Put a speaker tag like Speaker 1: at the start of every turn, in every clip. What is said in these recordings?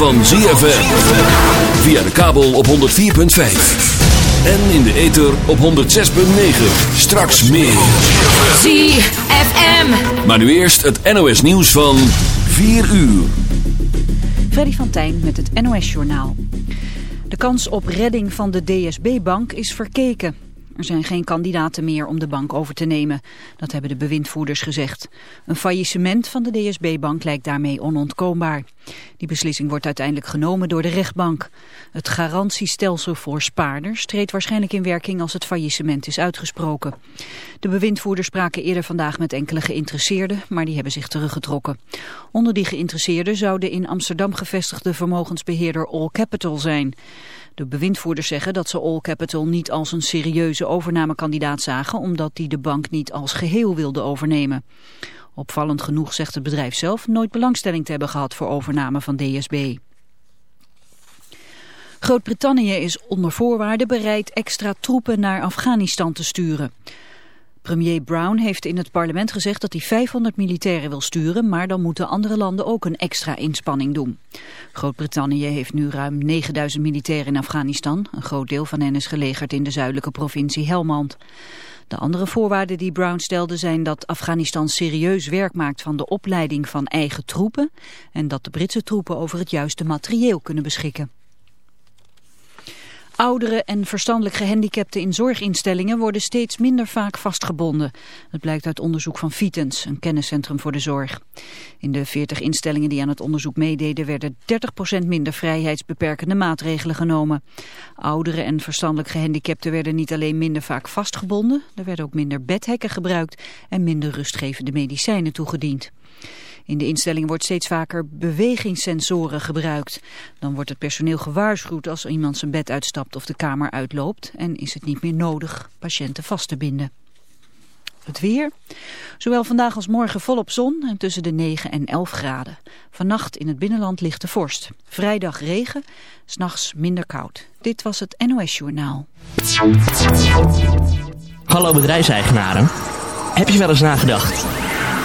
Speaker 1: van ZFM.
Speaker 2: Via de kabel op 104.5. En in de ether op 106.9. Straks meer.
Speaker 1: ZFM.
Speaker 2: Maar nu eerst het NOS nieuws van 4 uur.
Speaker 3: Freddy van Tijn met het NOS Journaal. De kans op redding van de DSB-bank is verkeken. Er zijn geen kandidaten meer om de bank over te nemen. Dat hebben de bewindvoerders gezegd. Een faillissement van de DSB-bank lijkt daarmee onontkoombaar. Die beslissing wordt uiteindelijk genomen door de rechtbank. Het garantiestelsel voor spaarders treedt waarschijnlijk in werking als het faillissement is uitgesproken. De bewindvoerders spraken eerder vandaag met enkele geïnteresseerden, maar die hebben zich teruggetrokken. Onder die geïnteresseerden zou de in Amsterdam gevestigde vermogensbeheerder All Capital zijn. De bewindvoerders zeggen dat ze All Capital niet als een serieuze overnamekandidaat zagen, omdat die de bank niet als geheel wilde overnemen. Opvallend genoeg zegt het bedrijf zelf nooit belangstelling te hebben gehad voor overname van DSB. Groot-Brittannië is onder voorwaarden bereid extra troepen naar Afghanistan te sturen. Premier Brown heeft in het parlement gezegd dat hij 500 militairen wil sturen, maar dan moeten andere landen ook een extra inspanning doen. Groot-Brittannië heeft nu ruim 9000 militairen in Afghanistan. Een groot deel van hen is gelegerd in de zuidelijke provincie Helmand. De andere voorwaarden die Brown stelde zijn dat Afghanistan serieus werk maakt van de opleiding van eigen troepen en dat de Britse troepen over het juiste materieel kunnen beschikken. Ouderen en verstandelijk gehandicapten in zorginstellingen worden steeds minder vaak vastgebonden. Dat blijkt uit onderzoek van Vitens, een kenniscentrum voor de zorg. In de 40 instellingen die aan het onderzoek meededen werden 30% minder vrijheidsbeperkende maatregelen genomen. Ouderen en verstandelijk gehandicapten werden niet alleen minder vaak vastgebonden, er werden ook minder bedhekken gebruikt en minder rustgevende medicijnen toegediend. In de instelling wordt steeds vaker bewegingssensoren gebruikt. Dan wordt het personeel gewaarschuwd als iemand zijn bed uitstapt of de kamer uitloopt en is het niet meer nodig patiënten vast te binden. Het weer. Zowel vandaag als morgen volop zon en tussen de 9 en 11 graden. Vannacht in het binnenland ligt de vorst. Vrijdag regen, s'nachts minder koud. Dit was het NOS Journaal.
Speaker 4: Hallo bedrijfseigenaren. Heb je wel eens nagedacht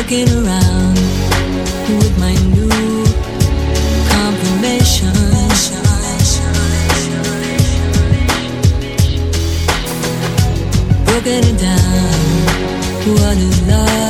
Speaker 1: looking around with my new confirmation. Broken it down. What is love?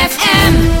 Speaker 5: Run!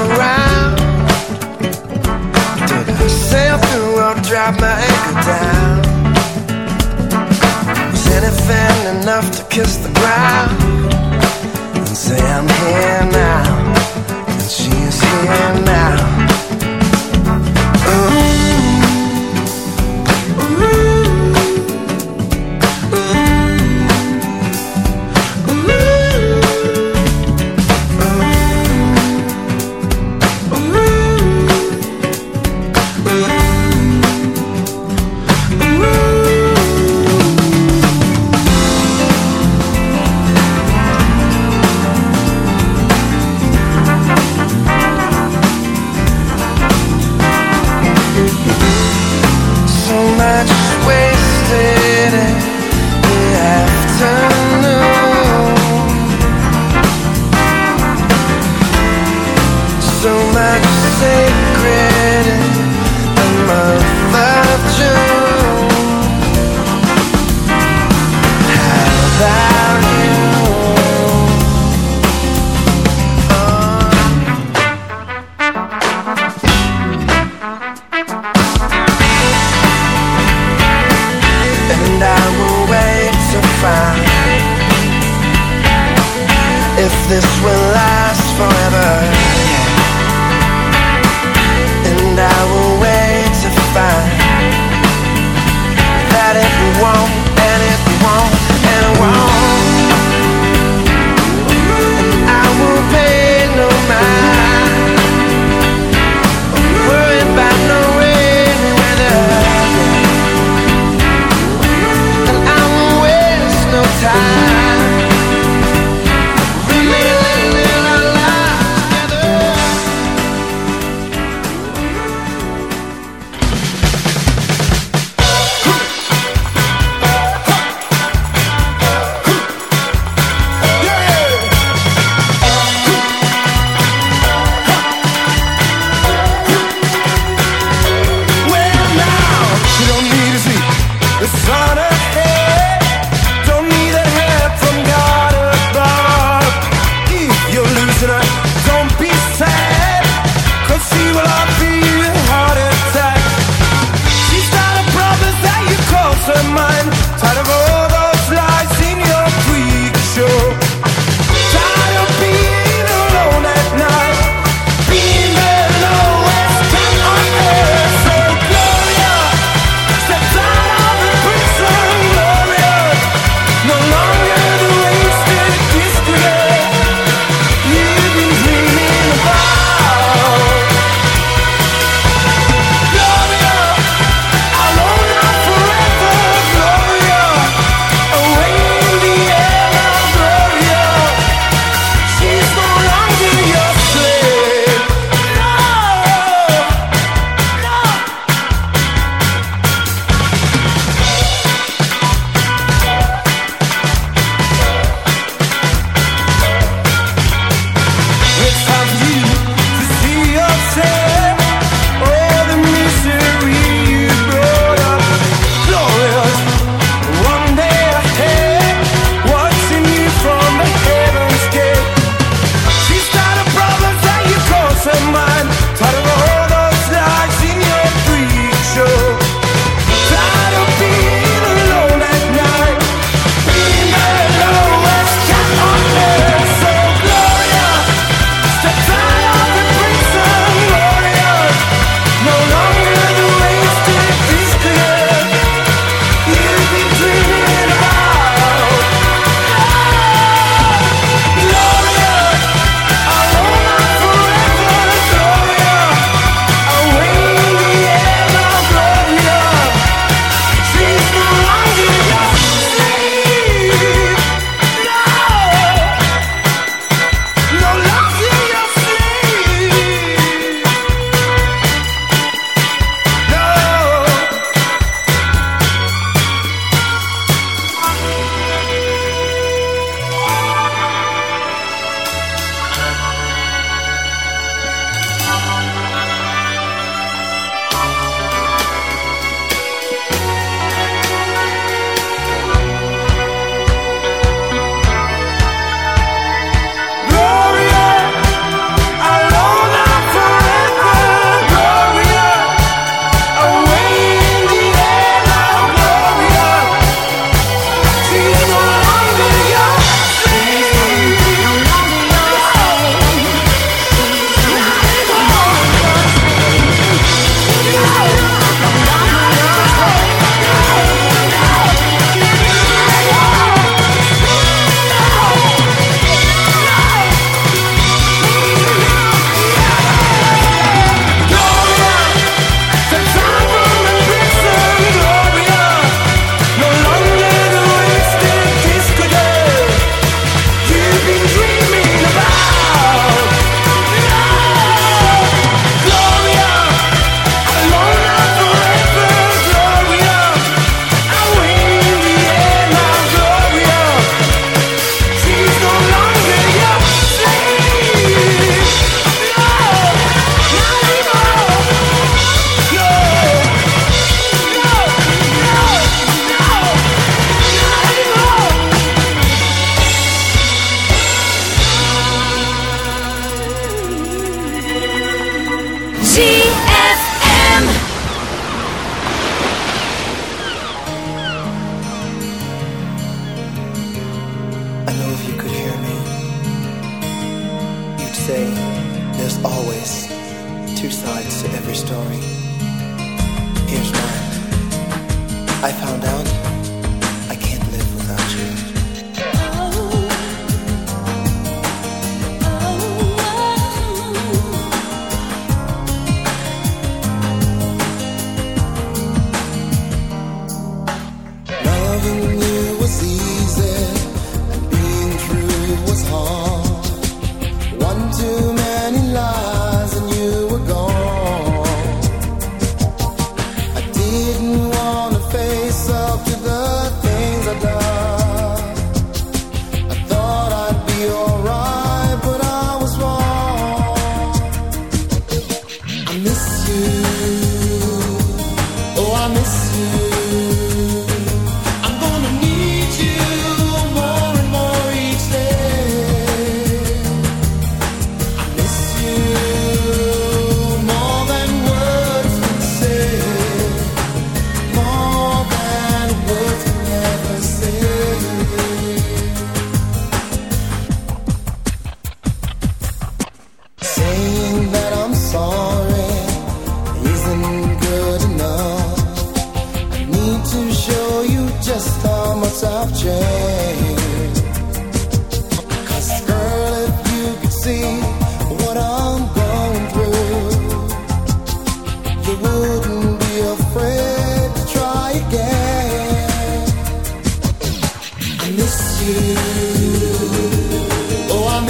Speaker 5: around. Did I sail through or drop my anchor down? Was anything enough to kiss the ground and say I'm here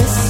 Speaker 6: promise